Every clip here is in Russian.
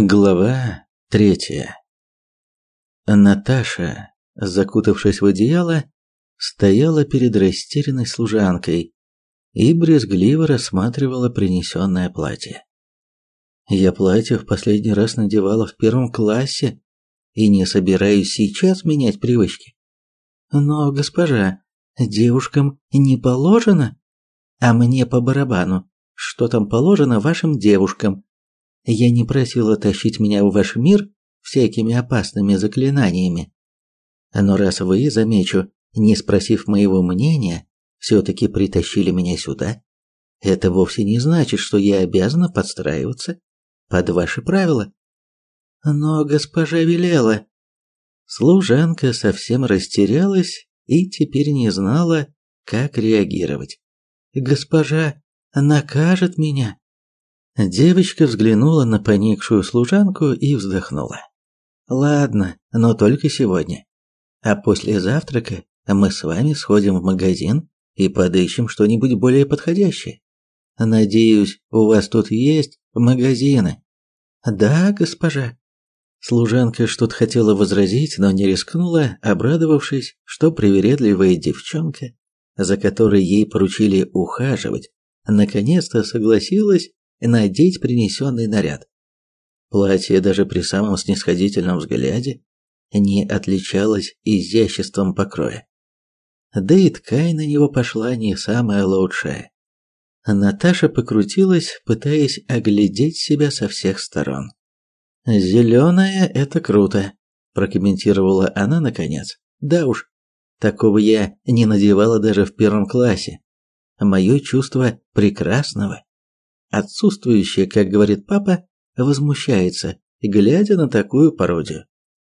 Глава третья. Наташа, закутавшись в одеяло, стояла перед растерянной служанкой и брезгливо рассматривала принесенное платье. Я платье в последний раз надевала в первом классе и не собираюсь сейчас менять привычки. Но, госпожа, девушкам не положено, а мне по барабану. Что там положено вашим девушкам? Я не просила тащить меня в ваш мир всякими опасными заклинаниями. Но раз вы, замечу, не спросив моего мнения, все-таки притащили меня сюда, это вовсе не значит, что я обязана подстраиваться под ваши правила. Но госпожа велела. Служанка совсем растерялась и теперь не знала, как реагировать. Госпожа накажет меня. Девочка взглянула на поникшую служанку и вздохнула. Ладно, но только сегодня. А после завтрака мы с вами сходим в магазин и подыщем что-нибудь более подходящее. Надеюсь, у вас тут есть магазины. Да, госпожа. Служанка что-то хотела возразить, но не рискнула, обрадовавшись, что привередливая девчонка, за которой ей поручили ухаживать, наконец-то согласилась надеть принесенный наряд. Платье даже при самом снисходительном взгляде не отличалось изяществом покроя. Да и ткань на него пошла не самая лучшая. Наташа покрутилась, пытаясь оглядеть себя со всех сторон. «Зеленая – это круто», – прокомментировала она наконец. «Да уж, такого я не надевала даже в первом классе. Мое чувство прекрасного Отсутствующая, как говорит папа, возмущается, глядя на такую пародию.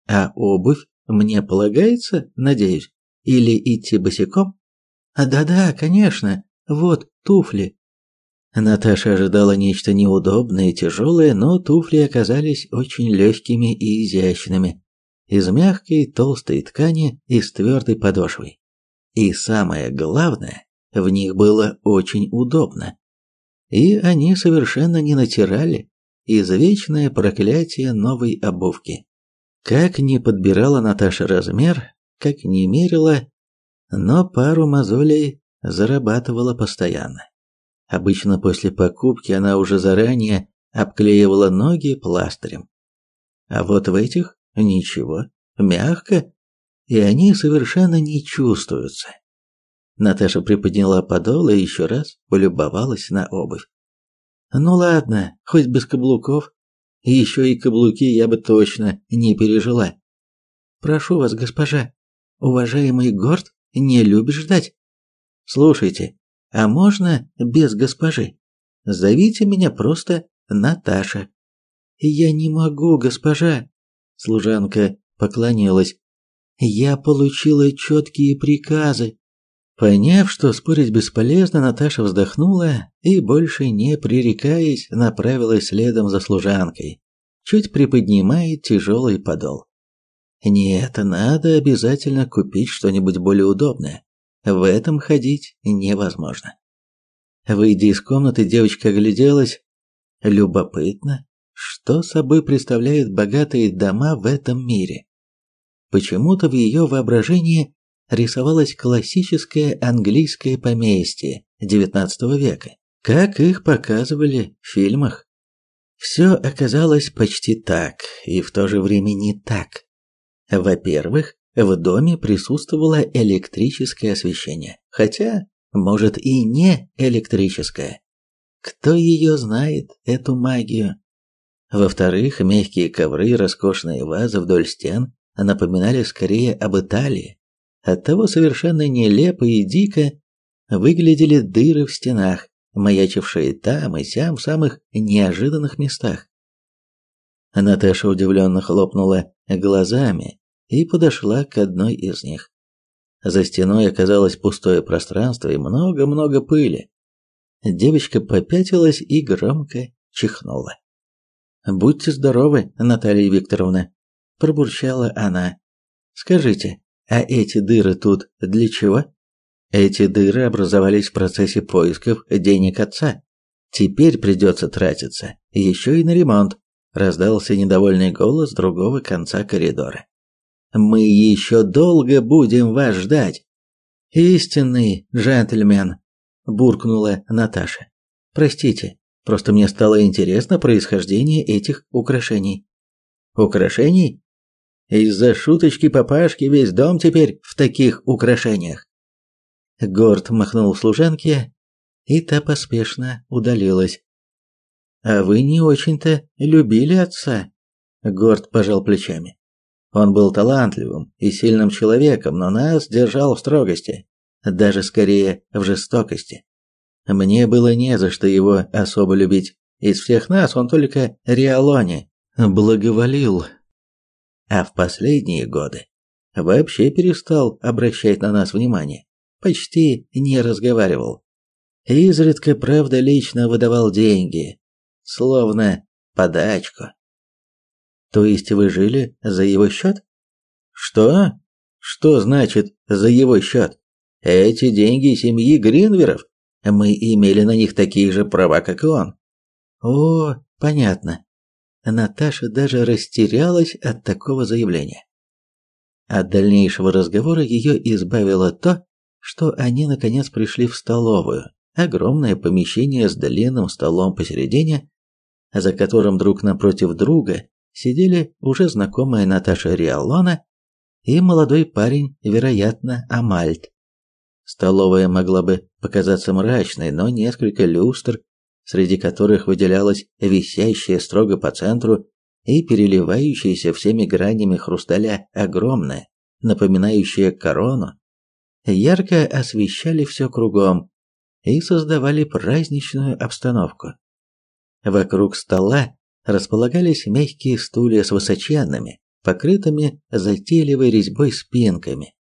А обувь мне полагается, надеюсь, или идти босиком? А да-да, конечно, вот туфли. Наташа ожидала нечто неудобное и тяжелое, но туфли оказались очень легкими и изящными, из мягкой толстой ткани и с твердой подошвой. И самое главное, в них было очень удобно и они совершенно не натирали извечное проклятие новой обувки. Как ни подбирала Наташа размер, как ни мерила, но пару мозолей зарабатывала постоянно. Обычно после покупки она уже заранее обклеивала ноги пластырем. А вот в этих ничего, мягко, и они совершенно не чувствуются. Наташа приподняла подол и еще раз полюбовалась на обувь. Ну ладно, хоть без каблуков. Еще и каблуки я бы точно не пережила. Прошу вас, госпожа, уважаемый Горд не любит ждать. Слушайте, а можно без госпожи? Зовите меня просто Наташа. Я не могу, госпожа. Служанка поклонилась. Я получила четкие приказы. Поняв, что спорить бесполезно, Наташа вздохнула и, больше не пререкаясь, направилась следом за служанкой, чуть приподнимая тяжелый подол. Нет, надо обязательно купить что-нибудь более удобное. В этом ходить невозможно. Выйдя из комнаты, девочка огляделась. Любопытно, что собой представляют богатые дома в этом мире. Почему-то в ее воображении рисовалось классическое английское поместье XIX века, как их показывали в фильмах. Все оказалось почти так, и в то же время не так. Во-первых, в доме присутствовало электрическое освещение, хотя, может, и не электрическое. Кто ее знает, эту магию? Во-вторых, мягкие ковры и роскошные вазы вдоль стен напоминали скорее об Италии, Оттого совершенно нелепо и дико выглядели дыры в стенах, маячившие там и сям в самых неожиданных местах. Наташа удивленно хлопнула глазами и подошла к одной из них. За стеной оказалось пустое пространство и много-много пыли. Девочка попятилась и громко чихнула. «Будьте здоровы, Наталья Викторовна», – пробурчала она. «Скажите, а эти дыры тут для чего? Эти дыры образовались в процессе поисков денег отца. Теперь придется тратиться еще и на ремонт. раздался недовольный голос другого конца коридора. Мы еще долго будем вас ждать. Истинный джентльмен, буркнула Наташа. Простите, просто мне стало интересно происхождение этих украшений. Украшений? Из-за шуточки папашки весь дом теперь в таких украшениях. Горд махнул служанке, и та поспешно удалилась. А вы не очень-то любили отца, Горд пожал плечами. Он был талантливым и сильным человеком, но нас держал в строгости, даже скорее в жестокости. Мне было не за что его особо любить. Из всех нас он только Риалоне благоволил а в последние годы вообще перестал обращать на нас внимание, почти не разговаривал. Изредка, правда, лично выдавал деньги, словно подачку. То есть вы жили за его счет? Что? Что значит «за его счет»? Эти деньги семьи Гринверов. Мы имели на них такие же права, как и он. О, понятно. Наташа даже растерялась от такого заявления. От дальнейшего разговора ее избавило то, что они наконец пришли в столовую, огромное помещение с длинным столом посередине, за которым друг напротив друга сидели уже знакомая Наташа Риалона и молодой парень, вероятно, Амальт. Столовая могла бы показаться мрачной, но несколько люстр среди которых выделялась висящая строго по центру и переливающаяся всеми гранями хрусталя огромная, напоминающая корону, ярко освещали все кругом и создавали праздничную обстановку. Вокруг стола располагались мягкие стулья с высоченными, покрытыми затейливой резьбой спинками.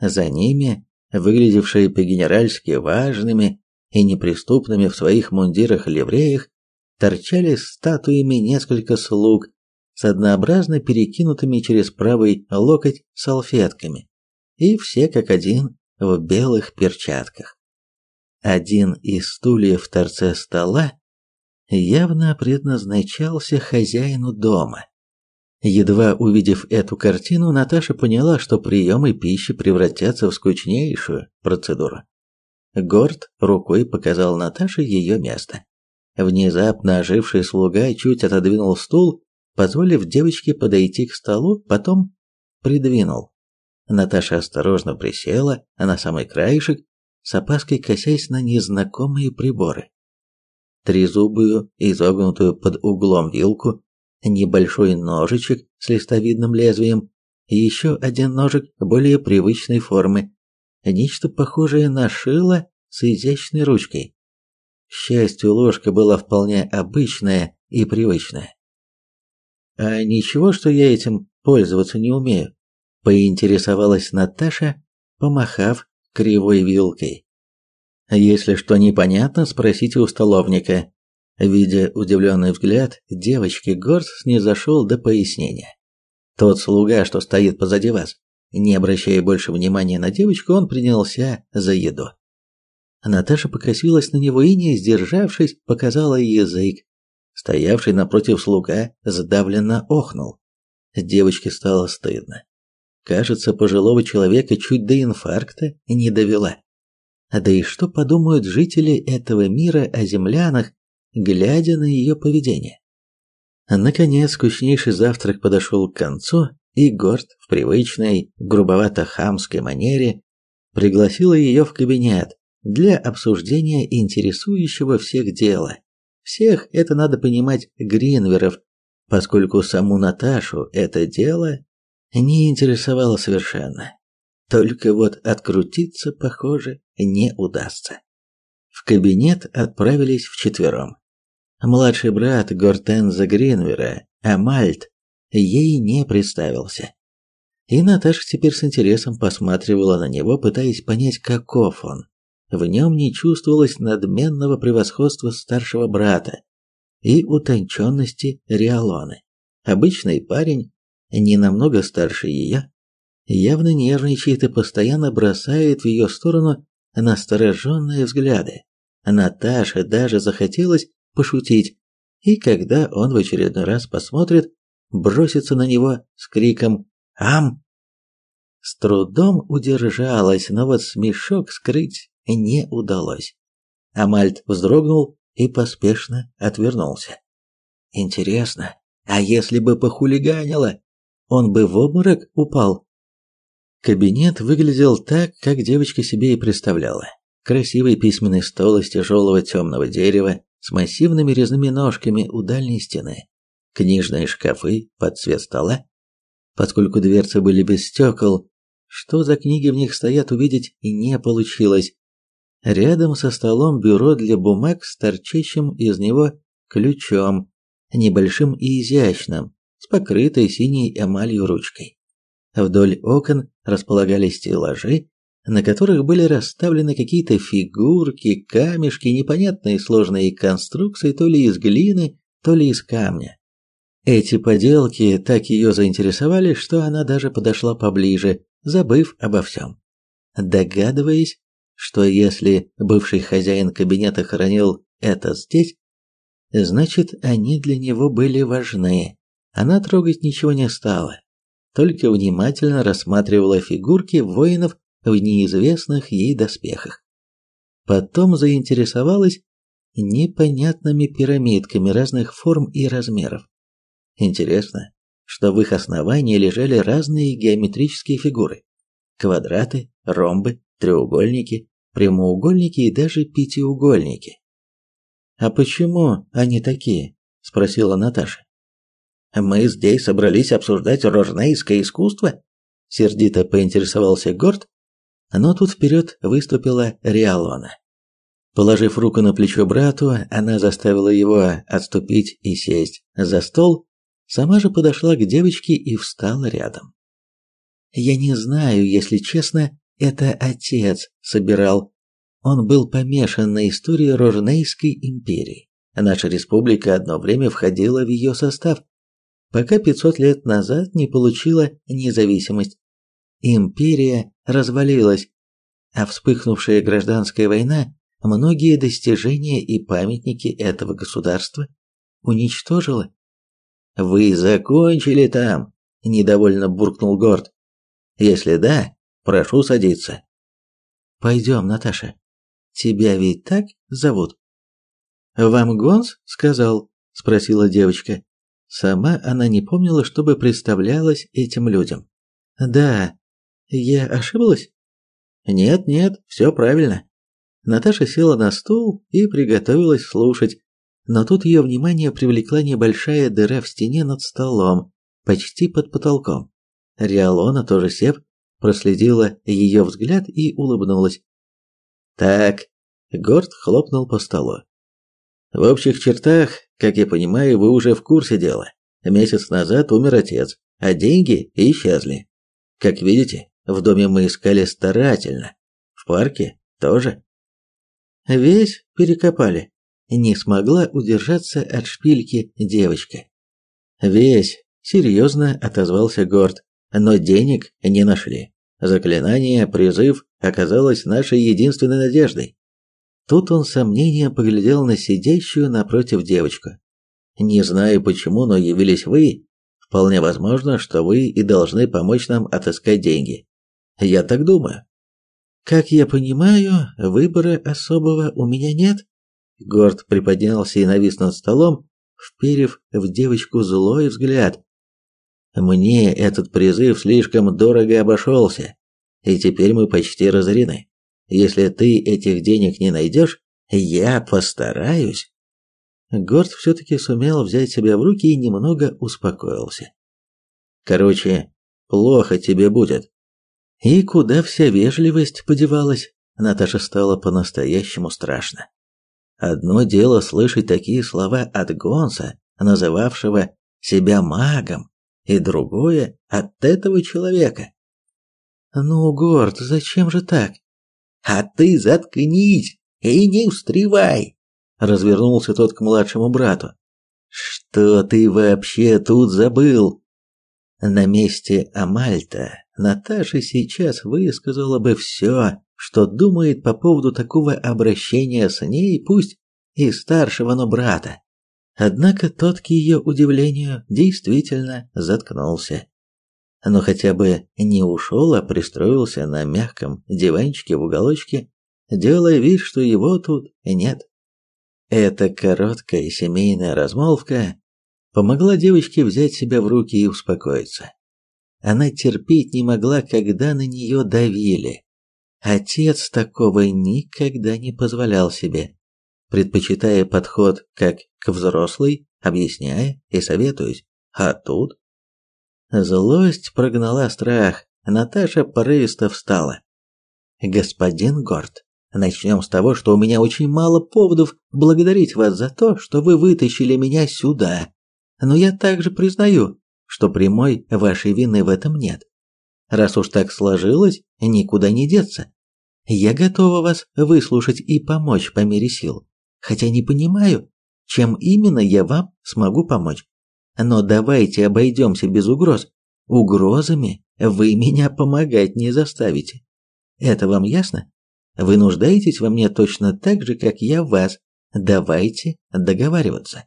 За ними, выглядевшие по-генеральски важными и неприступными в своих мундирах-ливреях торчали статуями несколько слуг с однообразно перекинутыми через правый локоть салфетками, и все как один в белых перчатках. Один из стульев в торце стола явно предназначался хозяину дома. Едва увидев эту картину, Наташа поняла, что приемы пищи превратятся в скучнейшую процедуру. Горд рукой показал Наташе ее место. Внезапно оживший слуга чуть отодвинул стул, позволив девочке подойти к столу, потом придвинул. Наташа осторожно присела на самый краешек, с опаской косясь на незнакомые приборы. Трезубую, изогнутую под углом вилку, небольшой ножичек с листовидным лезвием, еще один ножик более привычной формы, нечто похожее на шило с изящной ручкой. К счастью, ложка была вполне обычная и привычная. «А ничего, что я этим пользоваться не умею?» – поинтересовалась Наташа, помахав кривой вилкой. «Если что непонятно, спросите у столовника». Видя удивленный взгляд, девочки Горс снизошел до пояснения. «Тот слуга, что стоит позади вас, не обращая больше внимания на девочку, он принялся за еду. Наташа покосилась на него и, не сдержавшись, показала язык. Стоявший напротив слуга сдавленно охнул. Девочке стало стыдно. Кажется, пожилого человека чуть до инфаркта не довела. Да и что подумают жители этого мира о землянах, глядя на ее поведение? Наконец, скучнейший завтрак подошел к концу, и Горд в привычной, грубовато-хамской манере пригласила ее в кабинет для обсуждения интересующего всех дела. Всех это надо понимать Гринверов, поскольку саму Наташу это дело не интересовало совершенно. Только вот открутиться, похоже, не удастся. В кабинет отправились вчетвером. Младший брат Гортенза Гринвера, Амальт, ей не представился. И Наташа теперь с интересом посматривала на него, пытаясь понять, каков он. В нем не чувствовалось надменного превосходства старшего брата и утонченности Риалоны. Обычный парень, не намного старше ее, явно нервничает и постоянно бросает в ее сторону настороженные взгляды. Наташе даже захотелось пошутить. и когда он в очередной раз посмотрит, бросится на него с криком «Ам!». С трудом удержалась, но вот смешок скрыть не удалось. Амальт вздрогнул и поспешно отвернулся. Интересно, а если бы похулиганило, он бы в обморок упал? Кабинет выглядел так, как девочка себе и представляла. Красивый письменный стол из тяжелого темного дерева с массивными резными ножками у дальней стены, книжные шкафы под цвет стола. Поскольку дверцы были без стекол, что за книги в них стоят, увидеть и не получилось. Рядом со столом бюро для бумаг с торчащим из него ключом, небольшим и изящным, с покрытой синей эмалью ручкой. Вдоль окон располагались стеллажи, на которых были расставлены какие-то фигурки, камешки, непонятные сложные конструкции то ли из глины, то ли из камня. Эти поделки так ее заинтересовали, что она даже подошла поближе, забыв обо всем. Догадываясь, что если бывший хозяин кабинета хранил это здесь, значит, они для него были важны. Она трогать ничего не стала, только внимательно рассматривала фигурки воинов в неизвестных ей доспехах. Потом заинтересовалась непонятными пирамидками разных форм и размеров. Интересно, что в их основании лежали разные геометрические фигуры. Квадраты, ромбы, треугольники, прямоугольники и даже пятиугольники. «А почему они такие?» – спросила Наташа. «Мы здесь собрались обсуждать рожнейское искусство?» – сердито поинтересовался Горд, но тут вперед выступила Риалона. Положив руку на плечо брату, она заставила его отступить и сесть за стол, сама же подошла к девочке и встала рядом. «Я не знаю, если честно, это отец собирал. Он был помешан на истории Рожнейской империи. Наша республика одно время входила в ее состав, пока 500 лет назад не получила независимость. Империя развалилась, а вспыхнувшая гражданская война многие достижения и памятники этого государства уничтожила. «Вы закончили там?» – недовольно буркнул Горд. «Если да, Прошу садиться. Пойдем, Наташа. Тебя ведь так зовут? Вам Гонс сказал? Спросила девочка. Сама она не помнила, чтобы представлялась этим людям. Да. Я ошиблась? Нет, нет, все правильно. Наташа села на стул и приготовилась слушать, но тут ее внимание привлекла небольшая дыра в стене над столом, почти под потолком. Риалона, тоже сев, проследила ее взгляд и улыбнулась. «Так», — Горд хлопнул по столу. «В общих чертах, как я понимаю, вы уже в курсе дела. Месяц назад умер отец, а деньги исчезли. Как видите, в доме мы искали старательно. В парке тоже». «Весь перекопали», — не смогла удержаться от шпильки девочка. «Весь», — серьезно отозвался Горд но денег не нашли. Заклинание, призыв оказалось нашей единственной надеждой. Тут он с сомнением поглядел на сидящую напротив девочку. Не знаю почему, но явились вы. Вполне возможно, что вы и должны помочь нам отыскать деньги. Я так думаю. Как я понимаю, выбора особого у меня нет. Горд приподнялся и навис над столом, вперев в девочку злой взгляд. Мне этот призыв слишком дорого обошелся, и теперь мы почти разорены. Если ты этих денег не найдешь, я постараюсь. Горд все-таки сумел взять себя в руки и немного успокоился. Короче, плохо тебе будет. И куда вся вежливость подевалась, Наташа стала по-настоящему страшно. Одно дело слышать такие слова от Гонса, называвшего себя магом, и другое от этого человека. Ну, Горд, зачем же так? А ты заткнись и не встревай, развернулся тот к младшему брату. Что ты вообще тут забыл? На месте Амальта Наташа сейчас высказала бы все, что думает по поводу такого обращения с ней, пусть и старшего, но брата. Однако тот, к ее удивлению, действительно заткнулся. Но хотя бы не ушел, а пристроился на мягком диванчике в уголочке, делая вид, что его тут нет. Эта короткая семейная размолвка помогла девочке взять себя в руки и успокоиться. Она терпеть не могла, когда на нее давили. Отец такого никогда не позволял себе, предпочитая подход как к взрослой, объясняя и советуясь. А тут злость прогнала страх. Наташа порывисто встала. Господин Горд, начнем с того, что у меня очень мало поводов благодарить вас за то, что вы вытащили меня сюда. Но я также признаю, что прямой вашей вины в этом нет. Раз уж так сложилось, никуда не деться. Я готова вас выслушать и помочь по мере сил, хотя не понимаю, чем именно я вам смогу помочь. Но давайте обойдемся без угроз. Угрозами вы меня помогать не заставите. Это вам ясно? Вы нуждаетесь во мне точно так же, как я в вас. Давайте договариваться.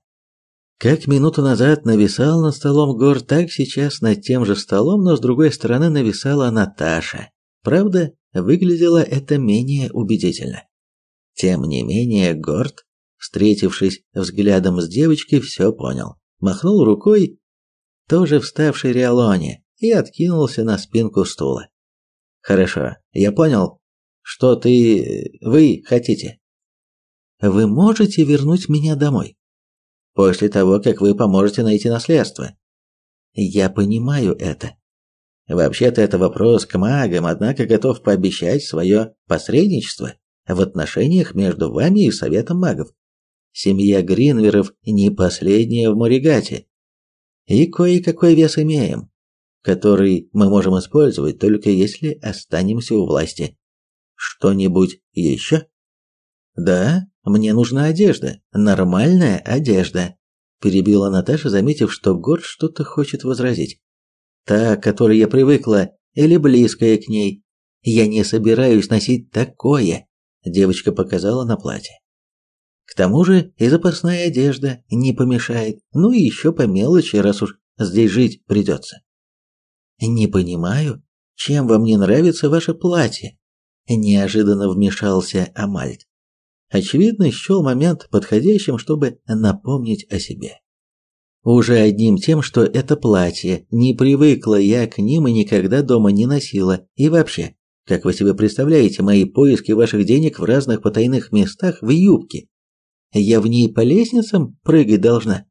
Как минуту назад нависал над столом Гор, так сейчас над тем же столом, но с другой стороны нависала Наташа. Правда, выглядело это менее убедительно. Тем не менее, Горд, встретившись взглядом с девочкой, все понял. Махнул рукой, тоже вставший Риалоне, и откинулся на спинку стула. «Хорошо, я понял, что ты... вы хотите». «Вы можете вернуть меня домой?» После того, как вы поможете найти наследство. Я понимаю это. Вообще-то это вопрос к магам, однако готов пообещать свое посредничество в отношениях между вами и Советом магов. Семья Гринверов не последняя в Моригате. И кое-какой вес имеем, который мы можем использовать только если останемся у власти. Что-нибудь еще? Да, мне нужна одежда, нормальная одежда, перебила Наташа, заметив, что Горд что-то хочет возразить. Та, к которой я привыкла, или близкая к ней. Я не собираюсь носить такое, девочка показала на платье. К тому же и запасная одежда не помешает, ну и еще по мелочи, раз уж здесь жить придется. Не понимаю, чем вам не нравится ваше платье? Неожиданно вмешался Амальт очевидно, счел момент подходящим, чтобы напомнить о себе. Уже одним тем, что это платье, не привыкла я к ним и никогда дома не носила. И вообще, как вы себе представляете, мои поиски ваших денег в разных потайных местах в юбке? Я в ней по лестницам прыгать должна?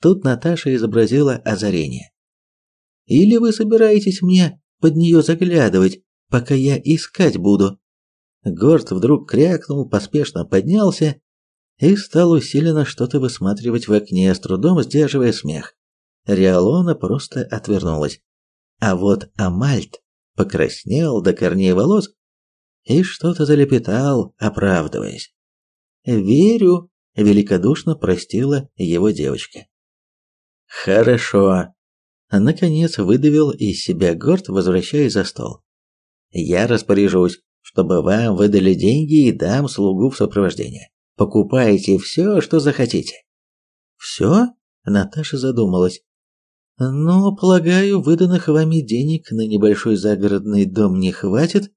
Тут Наташа изобразила озарение. Или вы собираетесь мне под нее заглядывать, пока я искать буду? Горд вдруг крякнул, поспешно поднялся и стал усиленно что-то высматривать в окне, с трудом сдерживая смех. Риалона просто отвернулась. А вот Амальт покраснел до корней волос и что-то залепетал, оправдываясь. «Верю», — великодушно простила его девочка. «Хорошо», — наконец выдавил из себя Горд, возвращаясь за стол. «Я распоряжусь чтобы вам выдали деньги и дам слугу в сопровождение. Покупайте все, что захотите. Все? Наташа задумалась. Но, полагаю, выданных вами денег на небольшой загородный дом не хватит,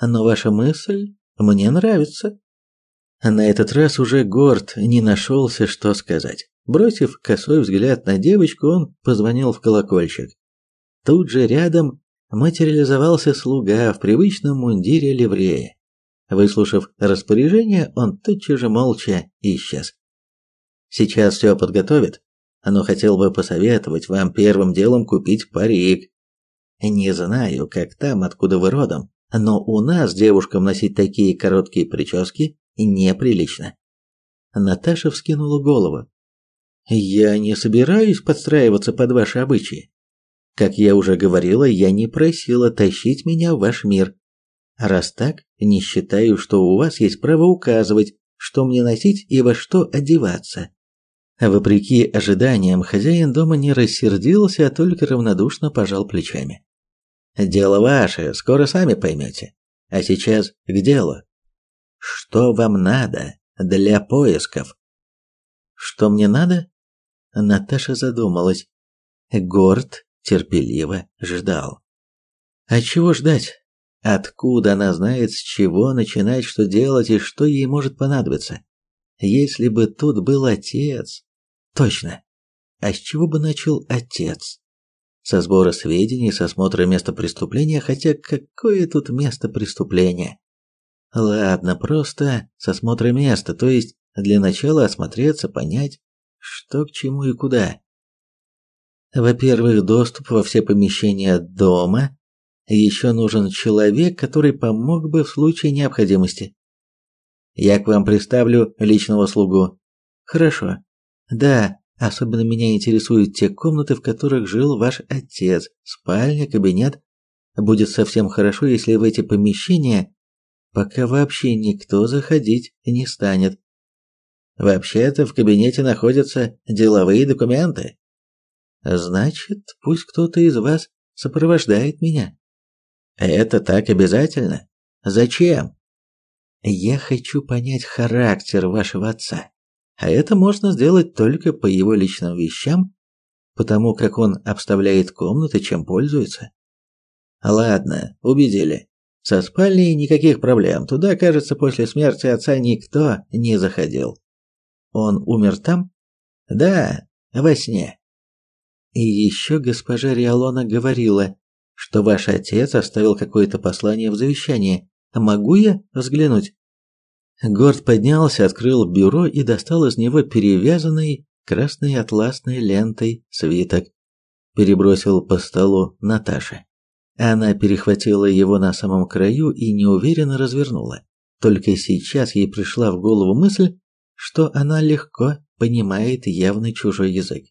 но ваша мысль мне нравится. На этот раз уже Горд не нашелся, что сказать. Бросив косой взгляд на девочку, он позвонил в колокольчик. Тут же рядом материализовался слуга в привычном мундире ливрея. Выслушав распоряжение, он тотчас же молча исчез. Сейчас все подготовит, но хотел бы посоветовать вам первым делом купить парик. Не знаю, как там, откуда вы родом, но у нас девушкам носить такие короткие прически неприлично. Наташа вскинула голову. Я не собираюсь подстраиваться под ваши обычаи. Как я уже говорила, я не просила тащить меня в ваш мир. Раз так, не считаю, что у вас есть право указывать, что мне носить и во что одеваться. Вопреки ожиданиям, хозяин дома не рассердился, а только равнодушно пожал плечами. Дело ваше, скоро сами поймете. А сейчас к делу. Что вам надо для поисков? Что мне надо? Наташа задумалась. Горд терпеливо ждал. А чего ждать? Откуда она знает, с чего начинать, что делать и что ей может понадобиться? Если бы тут был отец... Точно. А с чего бы начал отец? Со сбора сведений, с осмотра места преступления, хотя какое тут место преступления? Ладно, просто с осмотра места, то есть для начала осмотреться, понять, что к чему и куда. Во-первых, доступ во все помещения дома. Еще нужен человек, который помог бы в случае необходимости. Я к вам представлю личного слугу. Хорошо. Да, особенно меня интересуют те комнаты, в которых жил ваш отец. Спальня, кабинет. Будет совсем хорошо, если в эти помещения пока вообще никто заходить не станет. Вообще-то в кабинете находятся деловые документы. Значит, пусть кто-то из вас сопровождает меня. Это так обязательно? Зачем? Я хочу понять характер вашего отца. А это можно сделать только по его личным вещам, потому как он обставляет комнаты, чем пользуется. Ладно, убедили. Со спальней никаких проблем. Туда, кажется, после смерти отца никто не заходил. Он умер там? Да, во сне. И еще госпожа Риалона говорила, что ваш отец оставил какое-то послание в завещании. Могу я взглянуть? Горд поднялся, открыл бюро и достал из него перевязанный красной атласной лентой свиток. Перебросил по столу Наташе. Она перехватила его на самом краю и неуверенно развернула. Только сейчас ей пришла в голову мысль, что она легко понимает явный чужой язык.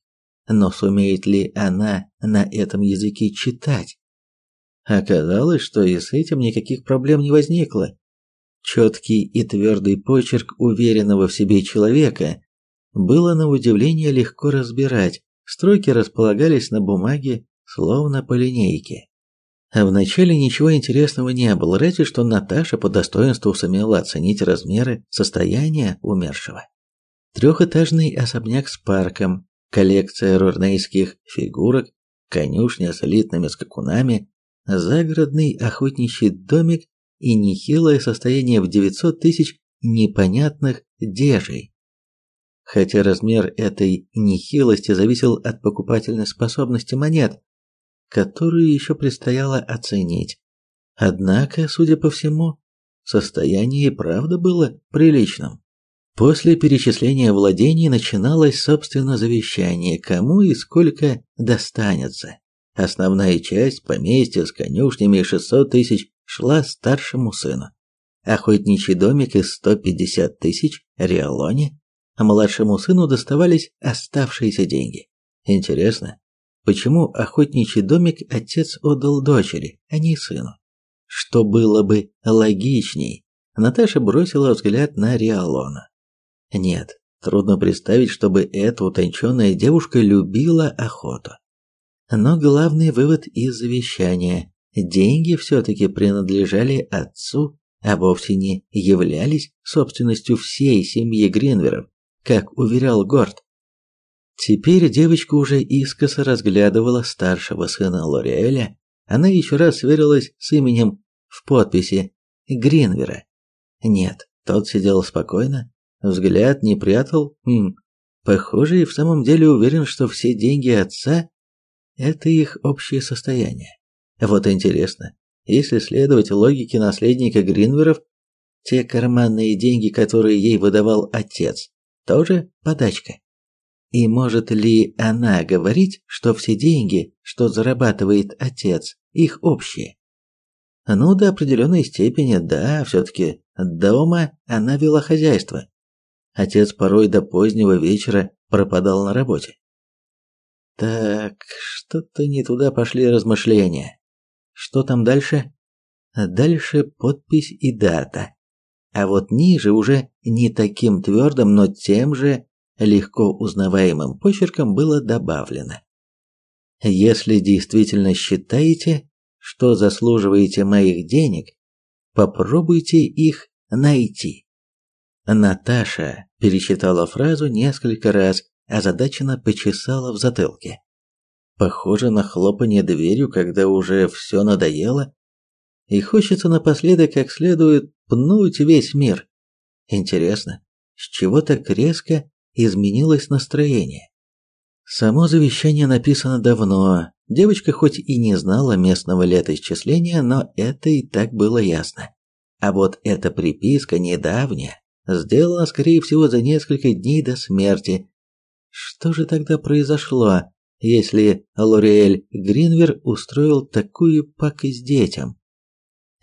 Но сумеет ли она на этом языке читать? Оказалось, что и с этим никаких проблем не возникло. Четкий и твердый почерк уверенного в себе человека было на удивление легко разбирать. Строки располагались на бумаге, словно по линейке. А вначале ничего интересного не было, разве что Наташа по достоинству сумела оценить размеры состояния умершего. Трехэтажный особняк с парком, коллекция рурнейских фигурок, конюшня с элитными скакунами, загородный охотничий домик и нехилое состояние в 900 тысяч непонятных дежей. Хотя размер этой нехилости зависел от покупательной способности монет, которую еще предстояло оценить. Однако, судя по всему, состояние и правда было приличным. После перечисления владений начиналось, собственно, завещание, кому и сколько достанется. Основная часть поместья с конюшнями и 600 тысяч шла старшему сыну. Охотничий домик из 150 тысяч Риалоне, а младшему сыну доставались оставшиеся деньги. Интересно, почему охотничий домик отец отдал дочери, а не сыну? Что было бы логичней? Наташа бросила взгляд на Риалона. Нет, трудно представить, чтобы эта утонченная девушка любила охоту. Но главный вывод из завещания – деньги все-таки принадлежали отцу, а вовсе не являлись собственностью всей семьи Гринверов, как уверял Горд. Теперь девочка уже искоса разглядывала старшего сына Лореэля. Она еще раз сверилась с именем в подписи Гринвера. Нет, тот сидел спокойно, взгляд не прятал. Хм, похоже, и в самом деле уверен, что все деньги отца – это их общее состояние. Вот интересно, если следовать логике наследника Гринверов, те карманные деньги, которые ей выдавал отец, тоже подачка. И может ли она говорить, что все деньги, что зарабатывает отец, их общие? Ну, до определенной степени, да, все-таки дома она вела хозяйство. Отец порой до позднего вечера пропадал на работе. Так, что-то не туда пошли размышления. Что там дальше? Дальше подпись и дата. А вот ниже уже не таким твердым, но тем же легко узнаваемым почерком было добавлено. Если действительно считаете, что заслуживаете моих денег, попробуйте их найти. Наташа перечитала фразу несколько раз, озадаченно почесала в затылке. Похоже на хлопанье дверью, когда уже все надоело, и хочется напоследок как следует пнуть весь мир. Интересно, с чего так резко изменилось настроение? Само завещание написано давно. Девочка хоть и не знала местного летоисчисления, но это и так было ясно. А вот эта приписка недавняя, сделана, скорее всего, за несколько дней до смерти. Что же тогда произошло, если Лориэль Гринвер устроил такую пакость детям?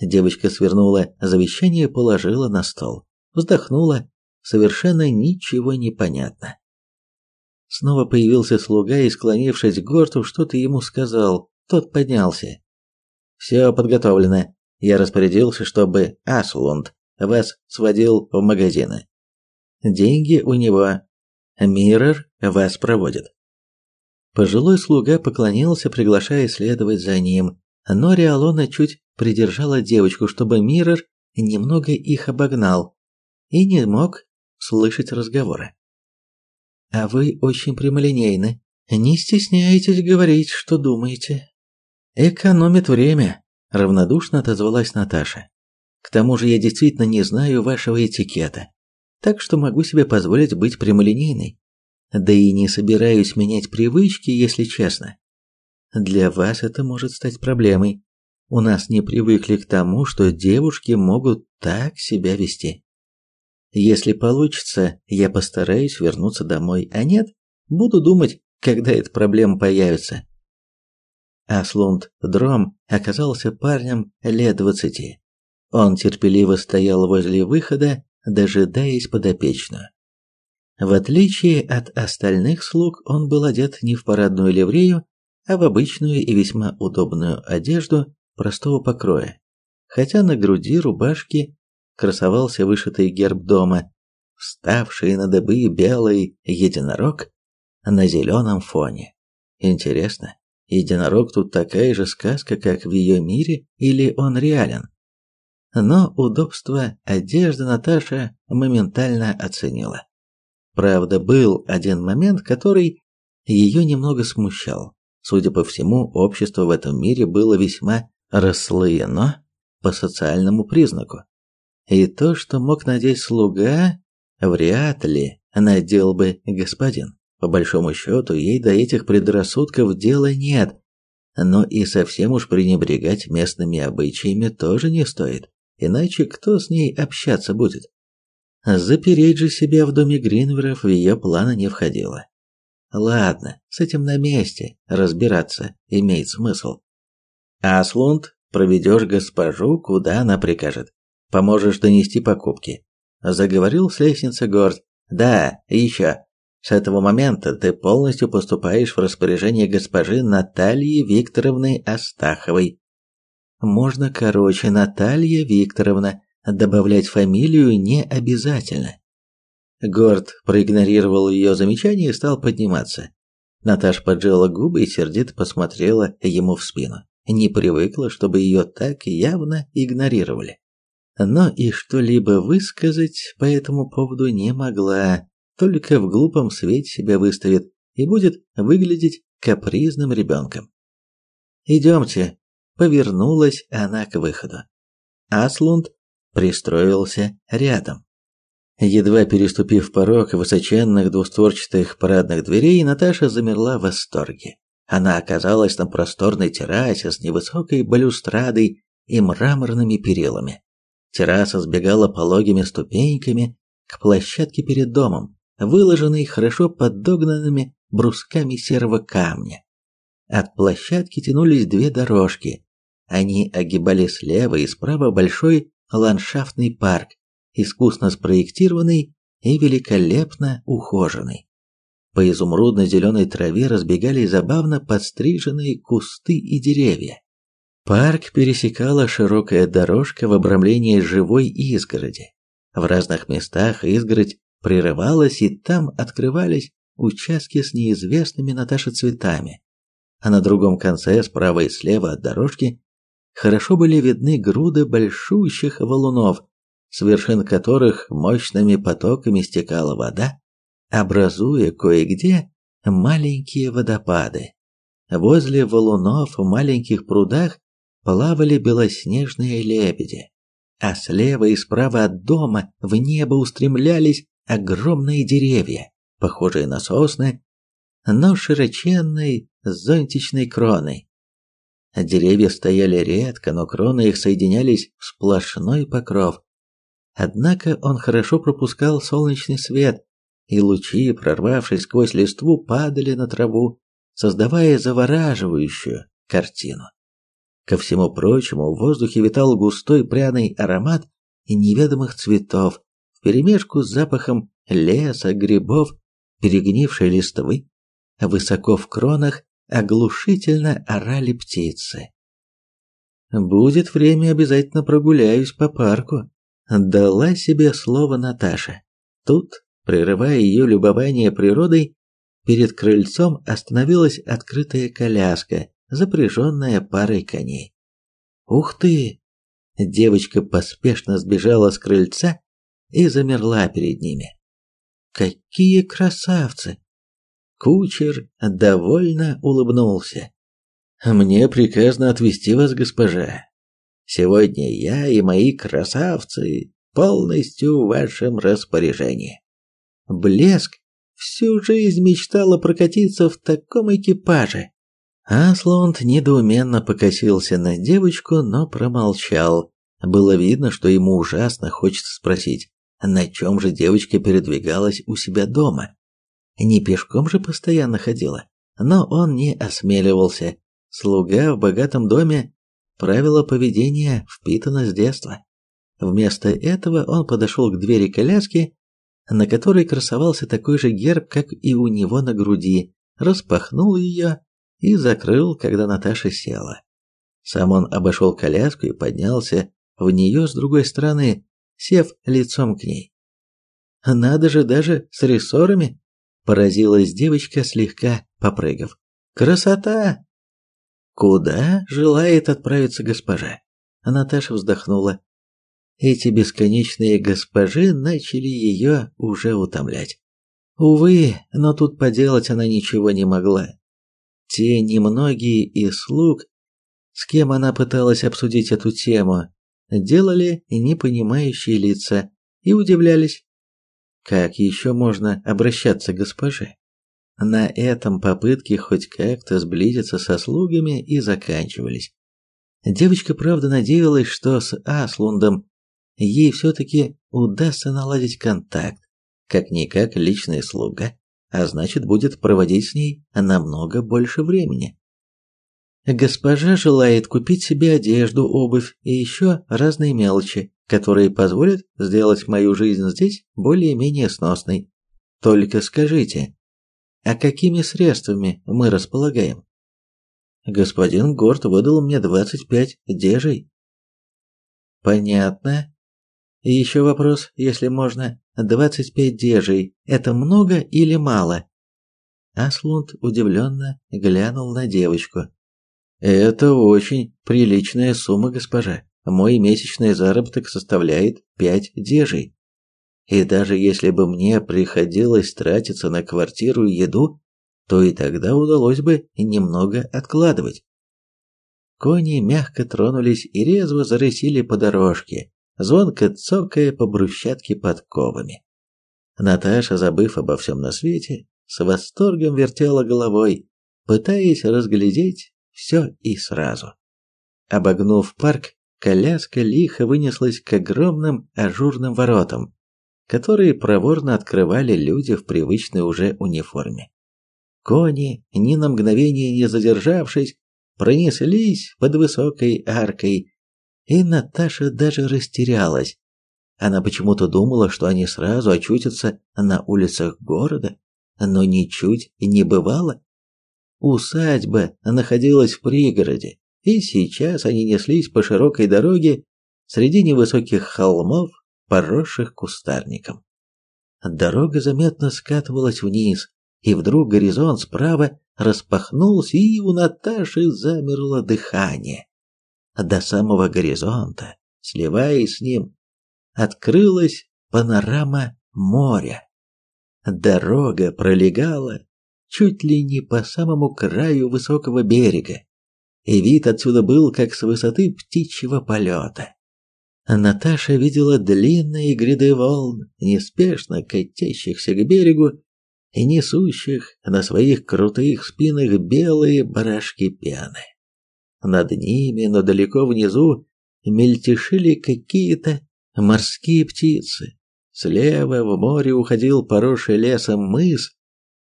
Девочка свернула завещание и положила на стол. Вздохнула. Совершенно ничего не понятно. Снова появился слуга и, склонившись к Горту, что-то ему сказал. Тот поднялся. «Все подготовлено. Я распорядился, чтобы Аслунд вас сводил в магазины. Деньги у него. Миррор вас проводит». Пожилой слуга поклонился, приглашая следовать за ним, но Риалона чуть придержала девочку, чтобы Миррор немного их обогнал и не мог слышать разговоры. А вы очень прямолинейны. Не стесняйтесь говорить, что думаете. Экономит время, равнодушно отозвалась Наташа. К тому же я действительно не знаю вашего этикета, так что могу себе позволить быть прямолинейной. Да и не собираюсь менять привычки, если честно. Для вас это может стать проблемой. У нас не привыкли к тому, что девушки могут так себя вести. Если получится, я постараюсь вернуться домой, а нет, буду думать, когда эта проблема появится. Аслунд Дром оказался парнем лет двадцати. Он терпеливо стоял возле выхода, дожидаясь подопечную. В отличие от остальных слуг, он был одет не в парадную ливрею, а в обычную и весьма удобную одежду простого покроя, хотя на груди рубашки красовался вышитый герб дома, вставший на дыбы белый единорог на зеленом фоне. Интересно, единорог тут такая же сказка, как в ее мире, или он реален? Но удобство одежды Наташа моментально оценила. Правда, был один момент, который ее немного смущал. Судя по всему, общество в этом мире было весьма расслоено по социальному признаку. И то, что мог надеть слуга, вряд ли надел бы господин. По большому счету, ей до этих предрассудков дела нет. Но и совсем уж пренебрегать местными обычаями тоже не стоит. Иначе кто с ней общаться будет? Запереть же себя в доме Гринверов в ее планы не входило. Ладно, с этим на месте разбираться имеет смысл. Аслунд проведешь госпожу, куда она прикажет. Поможешь донести покупки. Заговорил с лестницы Горд. Да, и еще. С этого момента ты полностью поступаешь в распоряжение госпожи Натальи Викторовны Астаховой. Можно короче Наталья Викторовна, добавлять фамилию не обязательно. Горд проигнорировал ее замечание и стал подниматься. Наташ поджала губы и сердито посмотрела ему в спину. Не привыкла, чтобы ее так явно игнорировали но и что-либо высказать по этому поводу не могла, только в глупом свете себя выставит и будет выглядеть капризным ребенком. «Идемте», — повернулась она к выходу. Аслунд пристроился рядом. Едва переступив порог высоченных двустворчатых парадных дверей, Наташа замерла в восторге. Она оказалась на просторной террасе с невысокой балюстрадой и мраморными перилами. Терраса сбегала пологими ступеньками к площадке перед домом, выложенной хорошо подогнанными брусками серого камня. От площадки тянулись две дорожки. Они огибали слева и справа большой ландшафтный парк, искусно спроектированный и великолепно ухоженный. По изумрудно-зеленой траве разбегались забавно подстриженные кусты и деревья. Парк пересекала широкая дорожка в обрамлении живой изгороди. В разных местах изгородь прерывалась, и там открывались участки с неизвестными Наташе цветами. А на другом конце, справа и слева от дорожки, хорошо были видны груды большущих валунов, с вершин которых мощными потоками стекала вода, образуя кое-где маленькие водопады. Возле валунов в маленьких прудах плавали белоснежные лебеди, а слева и справа от дома в небо устремлялись огромные деревья, похожие на сосны, но широченной зонтичной кроной. Деревья стояли редко, но кроны их соединялись в сплошной покров. Однако он хорошо пропускал солнечный свет, и лучи, прорвавшись сквозь листву, падали на траву, создавая завораживающую картину. Ко всему прочему, в воздухе витал густой пряный аромат неведомых цветов, вперемешку с запахом леса, грибов, перегнившей листвы. Высоко в кронах оглушительно орали птицы. «Будет время, обязательно прогуляюсь по парку», — дала себе слово Наташа. Тут, прерывая ее любование природой, перед крыльцом остановилась открытая коляска, запряженная парой коней. «Ух ты!» Девочка поспешно сбежала с крыльца и замерла перед ними. «Какие красавцы!» Кучер довольно улыбнулся. «Мне приказано отвезти вас, госпожа. Сегодня я и мои красавцы полностью в вашем распоряжении». Блеск всю жизнь мечтала прокатиться в таком экипаже. Аслонд недоуменно покосился на девочку, но промолчал. Было видно, что ему ужасно хочется спросить, на чем же девочка передвигалась у себя дома. Не пешком же постоянно ходила. Но он не осмеливался. Слуга в богатом доме правила поведения впитано с детства. Вместо этого он подошел к двери коляски, на которой красовался такой же герб, как и у него на груди, распахнул ее и закрыл, когда Наташа села. Сам он обошел коляску и поднялся в нее с другой стороны, сев лицом к ней. «Надо же, даже с рессорами!» Поразилась девочка, слегка попрыгав. Красота! Куда желает отправиться госпожа? Наташа вздохнула. Эти бесконечные госпожи начали ее уже утомлять. Увы, но тут поделать она ничего не могла. Те немногие из слуг, с кем она пыталась обсудить эту тему, делали непонимающие лица и удивлялись, как еще можно обращаться к госпоже? На этом попытки хоть как-то сблизиться со слугами и заканчивались. Девочка, правда, надеялась, что с Аслундом ей все-таки удастся наладить контакт, как-никак личная слуга, а значит будет проводить с ней намного больше времени. Госпожа желает купить себе одежду, обувь и еще разные мелочи, которые позволят сделать мою жизнь здесь более-менее сносной. Только скажите, а какими средствами мы располагаем? Господин Горд выдал мне 25 дежей. Понятно. И еще вопрос, если можно. 25 дежей – это много или мало? Аслунд удивленно глянул на девочку. Это очень приличная сумма, госпожа. Мой месячный заработок составляет пять дежей. И даже если бы мне приходилось тратиться на квартиру и еду, то и тогда удалось бы немного откладывать. Кони мягко тронулись и резво зарысили по дорожке, звонко цокая по брусчатке подковами. Наташа, забыв обо всем на свете, с восторгом вертела головой, пытаясь разглядеть все и сразу. Обогнув парк, коляска лихо вынеслась к огромным ажурным воротам, которые проворно открывали люди в привычной уже униформе. Кони, ни на мгновение не задержавшись, пронеслись под высокой аркой, и Наташа даже растерялась. Она почему-то думала, что они сразу очутятся на улицах города, но ничуть не бывало. Усадьба находилась в пригороде, и сейчас они неслись по широкой дороге среди невысоких холмов, поросших кустарником. Дорога заметно скатывалась вниз, и вдруг горизонт справа распахнулся, и у Наташи замерло дыхание. До самого горизонта, сливаясь с ним, открылась панорама моря. Дорога пролегала чуть ли не по самому краю высокого берега, и вид отсюда был как с высоты птичьего полета. Наташа видела длинные гряды волн, неспешно катящихся к берегу и несущих на своих крутых спинах белые барашки пены. Над ними, но далеко внизу, мельтешили какие-то морские птицы. Слева в море уходил поросший лесом мыс,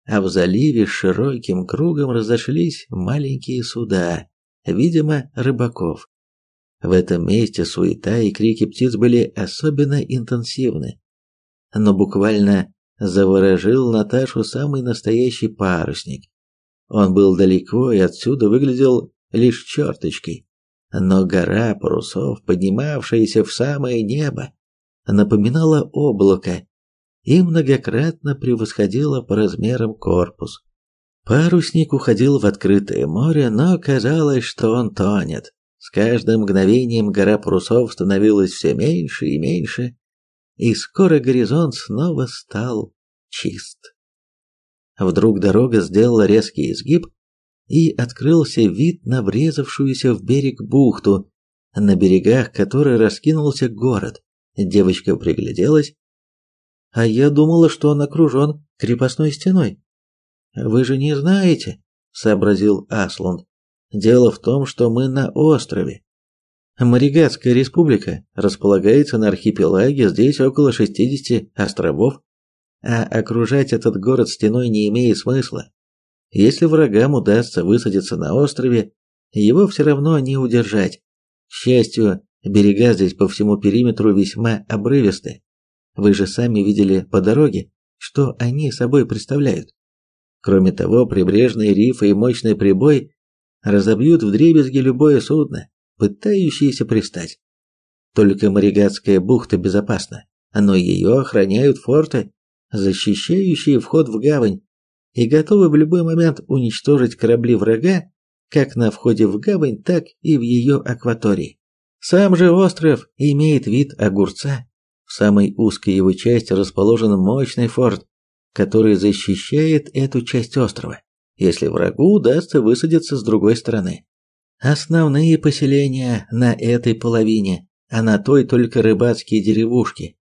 а в заливе широким кругом разошлись маленькие суда, видимо, рыбаков. В этом месте суета и крики птиц были особенно интенсивны. Но буквально заворожил Наташу самый настоящий парусник. Он был далеко и отсюда выглядел лишь черточкой, но гора парусов, поднимавшаяся в самое небо, напоминала облако и многократно превосходила по размерам корпус. Парусник уходил в открытое море, но казалось, что он тонет. С каждым мгновением гора парусов становилась все меньше и меньше, и скоро горизонт снова стал чист. Вдруг дорога сделала резкий изгиб, и открылся вид на врезавшуюся в берег бухту, на берегах которой раскинулся город. Девочка пригляделась. «А я думала, что он окружен крепостной стеной». «Вы же не знаете», — сообразил Асланд. Дело в том, что мы на острове. Маригатская республика располагается на архипелаге, здесь около 60 островов, а окружать этот город стеной не имеет смысла. Если врагам удастся высадиться на острове, его все равно не удержать. К счастью, берега здесь по всему периметру весьма обрывисты. Вы же сами видели по дороге, что они собой представляют. Кроме того, прибрежные рифы и мощный прибой разобьют вдребезги любое судно, пытающееся пристать. Только Маригатская бухта безопасна, но ее охраняют форты, защищающие вход в гавань, и готовы в любой момент уничтожить корабли врага как на входе в гавань, так и в ее акватории. Сам же остров имеет вид огурца. В самой узкой его части расположен мощный форт, который защищает эту часть острова если врагу удастся высадиться с другой стороны. Основные поселения на этой половине, а на той только рыбацкие деревушки.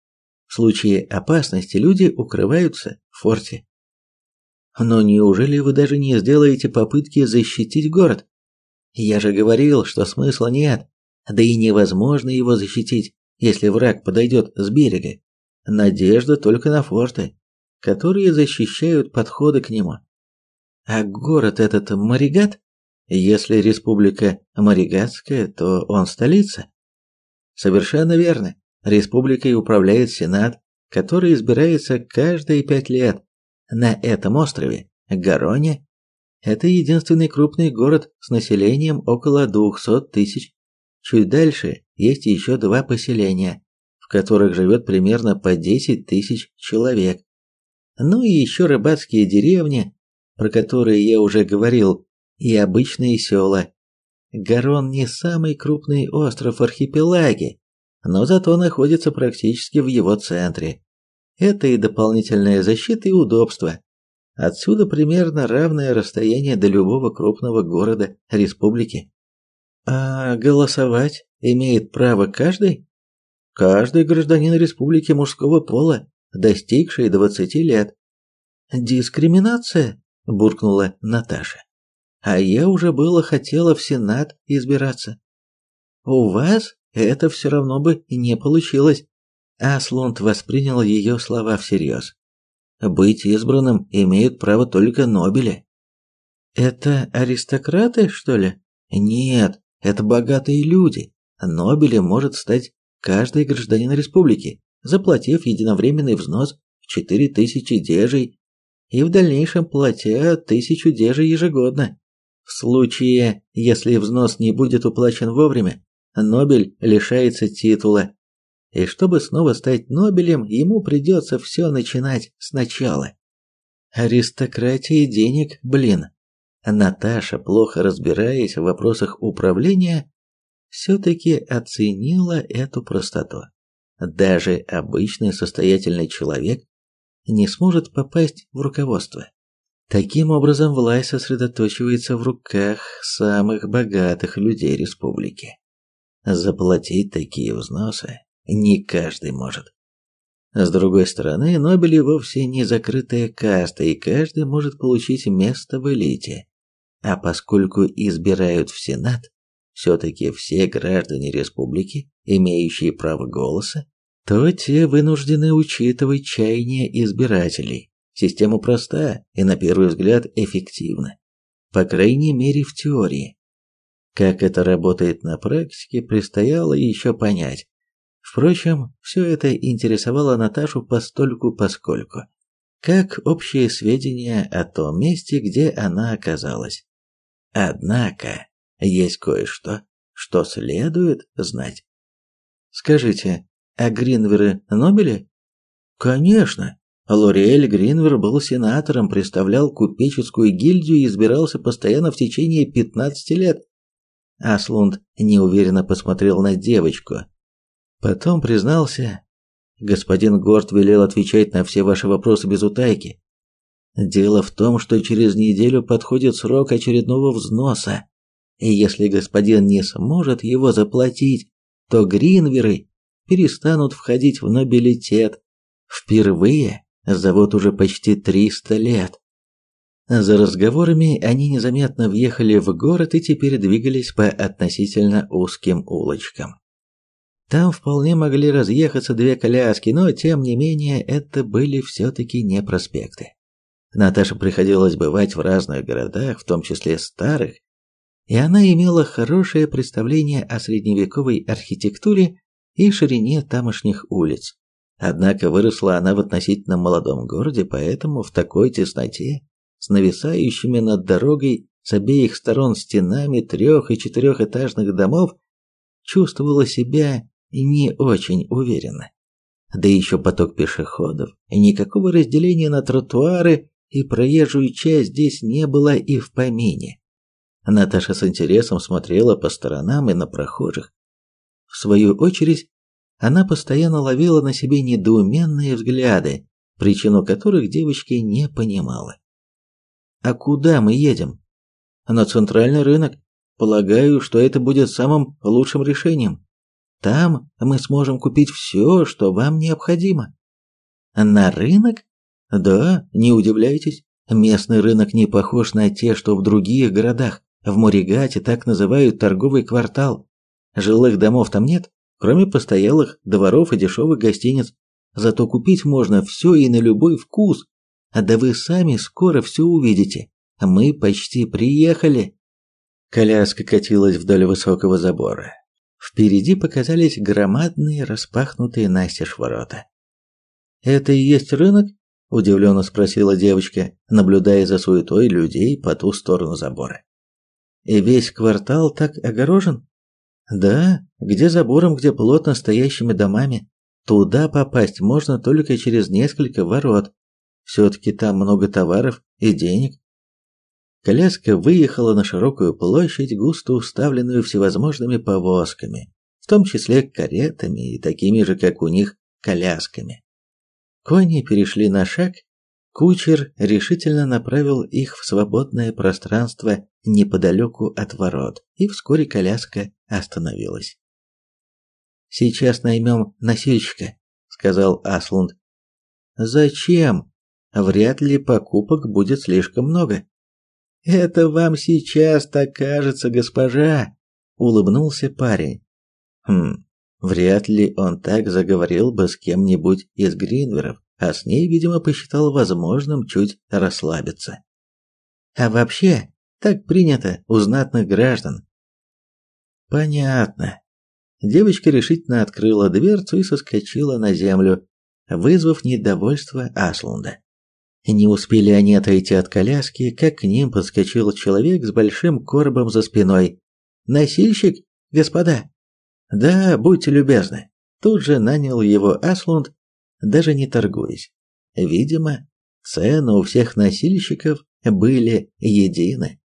В случае опасности люди укрываются в форте. Но неужели вы даже не сделаете попытки защитить город? Я же говорил, что смысла нет, да и невозможно его защитить, если враг подойдет с берега. Надежда только на форты, которые защищают подходы к нему. А город этот Маригат? Если республика Маригатская, то он столица. Совершенно верно. Республикой управляет Сенат, который избирается каждые пять лет. На этом острове, Гароне, это единственный крупный город с населением около 200 тысяч. Чуть дальше есть еще два поселения, в которых живет примерно по 10 тысяч человек. Ну и еще рыбацкие деревни, про которые я уже говорил, и обычные села. Гарон не самый крупный остров архипелаги, но зато находится практически в его центре. Это и дополнительная защита, и удобство. Отсюда примерно равное расстояние до любого крупного города республики. А голосовать имеет право каждый? Каждый гражданин республики мужского пола, достигший 20 лет. Дискриминация? буркнула Наташа. А я уже было хотела в Сенат избираться. У вас это все равно бы не получилось. Аслунд воспринял ее слова всерьез. Быть избранным имеют право только Нобели. Это аристократы, что ли? Нет, это богатые люди. Нобели может стать каждый гражданин республики, заплатив единовременный взнос в 4000 дежей и в дальнейшем платя тысячу дежей ежегодно. В случае, если взнос не будет уплачен вовремя, Нобель лишается титула. И чтобы снова стать Нобелем, ему придется все начинать сначала. Аристократии денег, блин. Наташа, плохо разбираясь в вопросах управления, все-таки оценила эту простоту. Даже обычный состоятельный человек не сможет попасть в руководство. Таким образом, власть сосредоточивается в руках самых богатых людей республики. Заплатить такие взносы не каждый может. С другой стороны, Нобели вовсе не закрытая каста, и каждый может получить место в элите. А поскольку избирают в Сенат, все-таки все граждане республики, имеющие право голоса, то те вынуждены учитывать чаяния избирателей. Система проста и на первый взгляд эффективна, по крайней мере в теории. Как это работает на практике, предстояло еще понять. Впрочем, все это интересовало Наташу постольку-поскольку, как общие сведения о том месте, где она оказалась. Однако, есть кое-что, что следует знать. Скажите, а Гринверы Нобели? Конечно. Лориэль Гринвер был сенатором, представлял купеческую гильдию и избирался постоянно в течение 15 лет. Аслунд неуверенно посмотрел на девочку. Потом признался, господин Горд велел отвечать на все ваши вопросы без утайки. Дело в том, что через неделю подходит срок очередного взноса. И если господин не сможет его заплатить, то гринверы перестанут входить в нобилитет. Впервые за вот уже почти 300 лет. За разговорами они незаметно въехали в город и теперь двигались по относительно узким улочкам. Там вполне могли разъехаться две коляски, но тем не менее это были все-таки не проспекты. Наташе приходилось бывать в разных городах, в том числе старых, и она имела хорошее представление о средневековой архитектуре и ширине тамошних улиц. Однако выросла она в относительно молодом городе, поэтому в такой тесноте, с нависающими над дорогой с обеих сторон стенами трех- и четырехэтажных домов, чувствовала себя не очень уверенно. Да еще поток пешеходов, никакого разделения на тротуары и проезжую часть здесь не было и в помине. Наташа с интересом смотрела по сторонам и на прохожих. В свою очередь, она постоянно ловила на себе недоуменные взгляды, причину которых девочка не понимала. «А куда мы едем?» «На центральный рынок. Полагаю, что это будет самым лучшим решением. Там мы сможем купить все, что вам необходимо». «На рынок?» «Да, не удивляйтесь. Местный рынок не похож на те, что в других городах. В Муригате так называют торговый квартал. Жилых домов там нет, кроме постоялых дворов и дешевых гостиниц. Зато купить можно все и на любой вкус. А да вы сами скоро все увидите. Мы почти приехали. Коляска катилась вдоль высокого забора. Впереди показались громадные распахнутые настежь ворота. «Это и есть рынок?» – удивленно спросила девочка, наблюдая за суетой людей по ту сторону забора. «И весь квартал так огорожен?» Да, где забором, где плотно стоящими домами. Туда попасть можно только через несколько ворот. Все-таки там много товаров и денег. Коляска выехала на широкую площадь, густо уставленную всевозможными повозками, в том числе каретами и такими же, как у них, колясками. Кони перешли на шаг Кучер решительно направил их в свободное пространство неподалеку от ворот, и вскоре коляска остановилась. «Сейчас наймем носильщика», — сказал Аслунд. «Зачем? Вряд ли покупок будет слишком много». «Это вам сейчас так кажется, госпожа», — улыбнулся парень. «Хм, вряд ли он так заговорил бы с кем-нибудь из Гринверов а с ней, видимо, посчитал возможным чуть расслабиться. А вообще, так принято у знатных граждан. Понятно. Девочка решительно открыла дверцу и соскочила на землю, вызвав недовольство Аслунда. Не успели они отойти от коляски, как к ним подскочил человек с большим коробом за спиной. «Носильщик, господа?» «Да, будьте любезны». Тут же нанял его Аслунд, даже не торгуясь. Видимо, цены у всех носильщиков были едины.